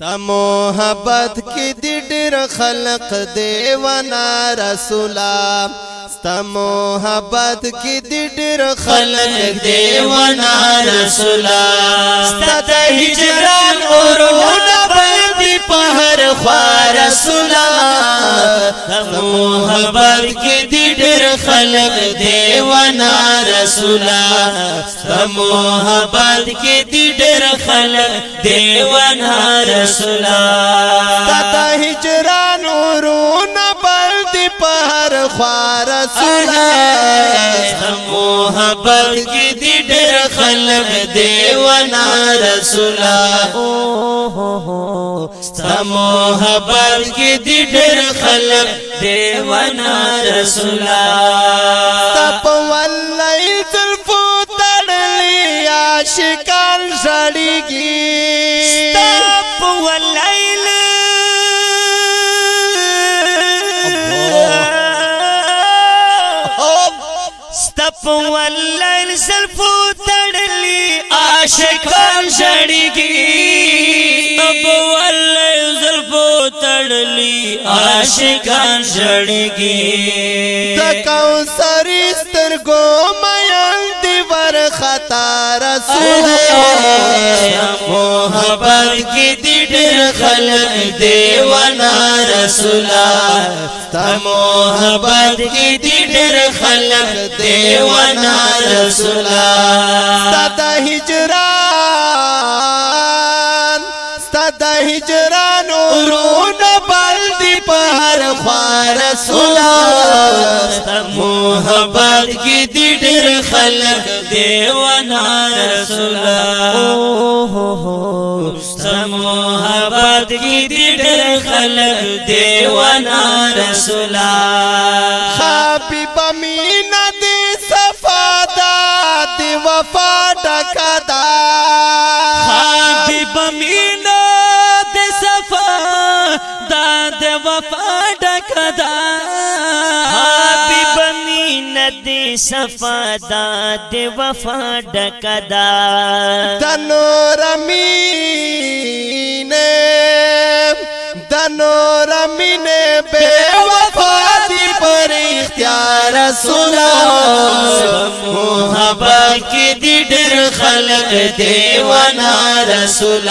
ستا محبت کې د ډېر خلق دیوانا رسولا ستا محبت کې د ډېر خلق دیوانا رسولا ستا د هجران اورونه باندې په هر خوا رسولا تمو خبر کې دې ډېر خلک دی ونا رسولا تمو خبر کې دې ډېر خلک دی ونا رسولا تا هجران هر خوا رسول محبت کې دې ډېر خلک دی ونا رسول محبت کې دې ډېر خلک دی ونا رسول تپ ولای زلفو تړلې عاشق عاشقان شړیږي اب ول زلفو تړلی عاشقان شړیږي د کوثر سترګو میان دی ور خطا رسول محبت کی دی ډېر خلک دیوانا رسولا تا محبت کی دی ډېر خلک دیوانا رسولا تا هجران آباد کی دی ډیر خلق دیوانا رسول الله سمو آباد کی دی ډیر خلق دیوانا رسول الله حبیب مینا دی صفادا دی وفا ډکدا حبیب مینا دی صفا دا دی وفا ډکدا دی صفا دا دی وفا ڈکا دا دنو رمینے دنو رمینے بے وفا رسول محبا کی دی ډیر خلق دی وانا رسول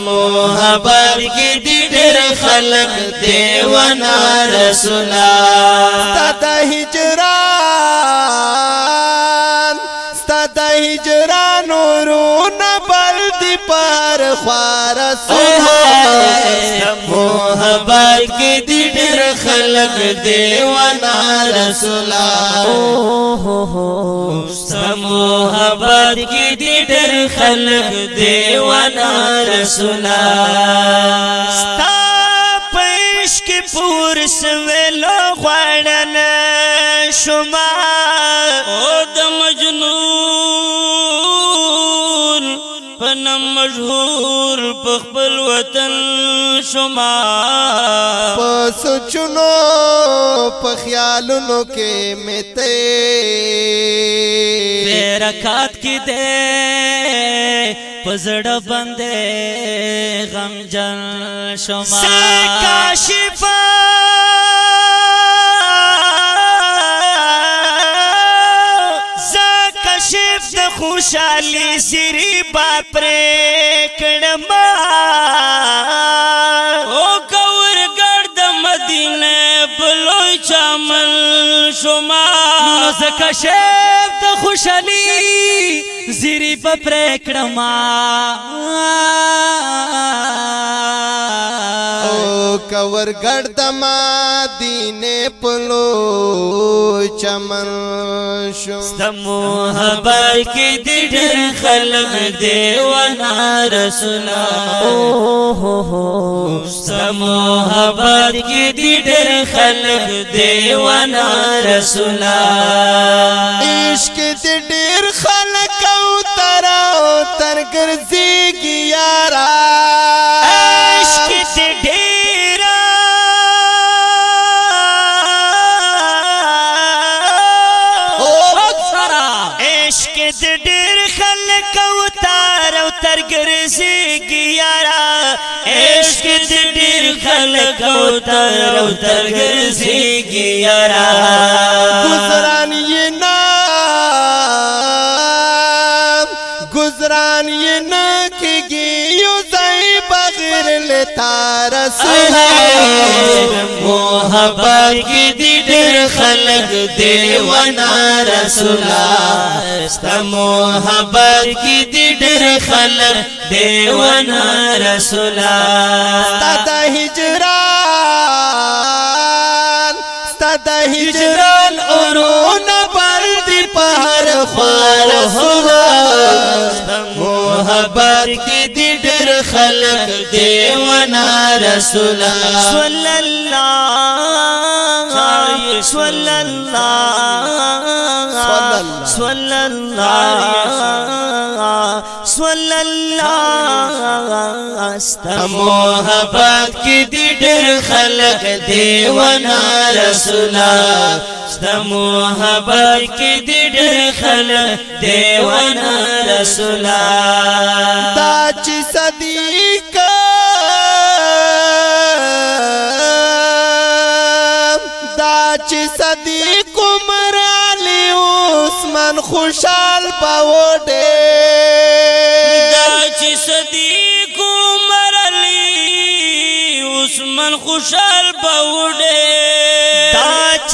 محبا کی دی ډیر خلق دی وانا رسول ستاد هجران ستاد هجران ورو نه بل دی پر خوا رسول درد دیوانا رسولا محبت کی دی ډېر خلق دیوانا رسولا ستا پېش کې پور سویلو غړن شما او د مجنون پنم مشهور په خپل وطن شما سوچونو په خیالونو کې مته برکات کې دې پزړ باندې غم جن شما کاشفه خوشحالی سری باپرے کڑما شما نو زکه شیب د خوشحالي زیری په پرکړما او کور ګړدما دینه پلو چمن شو سمو هبای کې د ډېر خلک دیوانا رسول او هو هو سمو هبای کې ډېر خلق دیوانا رسولا عشق دې ډېر خلق او تر او تر ګرځيږي یارا عشق دې ډېر او اکثرا عشق دې ډېر خلق او تر او تر ګرځيږي یارا عشق دې کل کوتر او ترګر سیګی یارا السلام محبت کی دی ډېر خلق دیوانا رسول الله ست محبت کی دی ډېر خلق دیوانا رسول الله ست هجران ست هجران اورونه پر دی پهر خو رسول محبت کی خلق دیوانا رسول صلی الله صلی الله صلی الله صلی الله استا محبت کی دی ډېر خلق دیوانا رسول استا محبت کی دی ډېر خلق دیوانا رسول شادی کا دا چې صدیق عمر علي عثمان خوشحال پاو ډېر دا چې صدیق عمر علي عثمان خوشحال پاو ډېر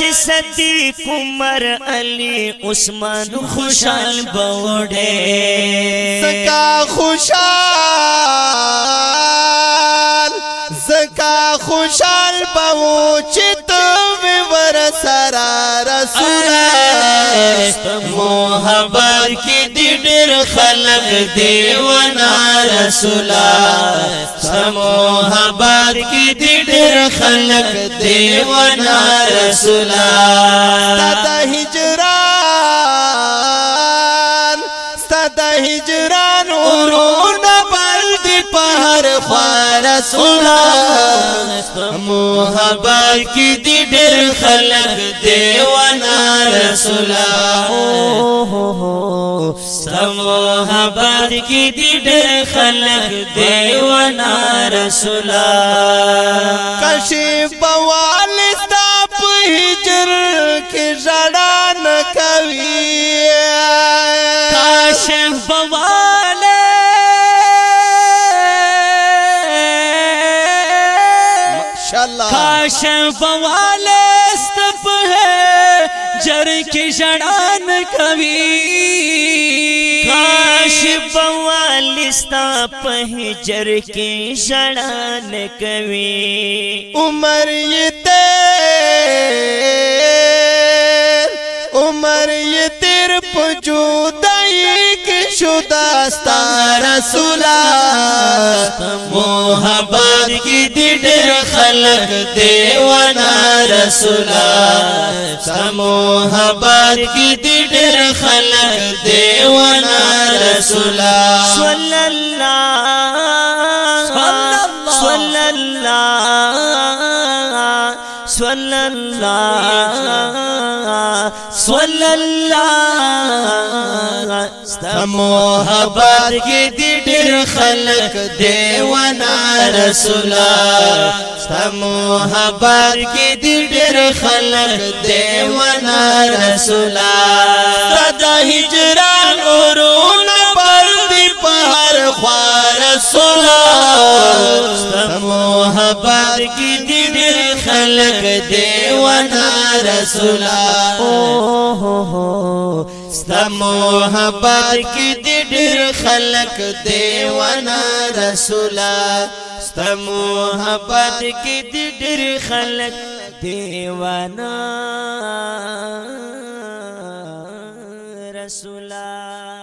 چې صدیق عمر علي عثمان خوشحال بوډه زکا خوشحال زکا خوشحال بو چې ته ور سره رسول محبت کې ډېر خلق دیوانا رسولا سمو حبات کې ډېر خلق دیوانا رسولا ستاد هجران ستاد هجران ورونه بل دی پهر خوا رسولا محبت کی دی ډېر خلق دیوانا رسولا سموه آباد کی دی ډېر خلک رسولا کشي بوال ستا په هجر کې ژړا الله जर के जड़ान कवि काश बवालिस्ता पहजर के जड़ान कवि उमर ये तेर उमर ये तेर पुजू شداستا رسولا محبت کی دیڈر خلق دیوانا رسولا محبت کی دیڈر خلق دیوانا رسولا صلی اللہ صلی اللہ صلى الله صلى الله محبت کې دې ډېر خلک دیوانا رسول الله محبت کې دې ډېر خلک دیوانا رسول الله صدا هجران ورونه پر دې پهر خوا رسول الله محبت کې دې ډېر خلق دیوانا رسولا ستا محبت کی دی ډیر خلق دیوانا رسولا ستا محبت کی دی ډیر خلق دیوانا رسولا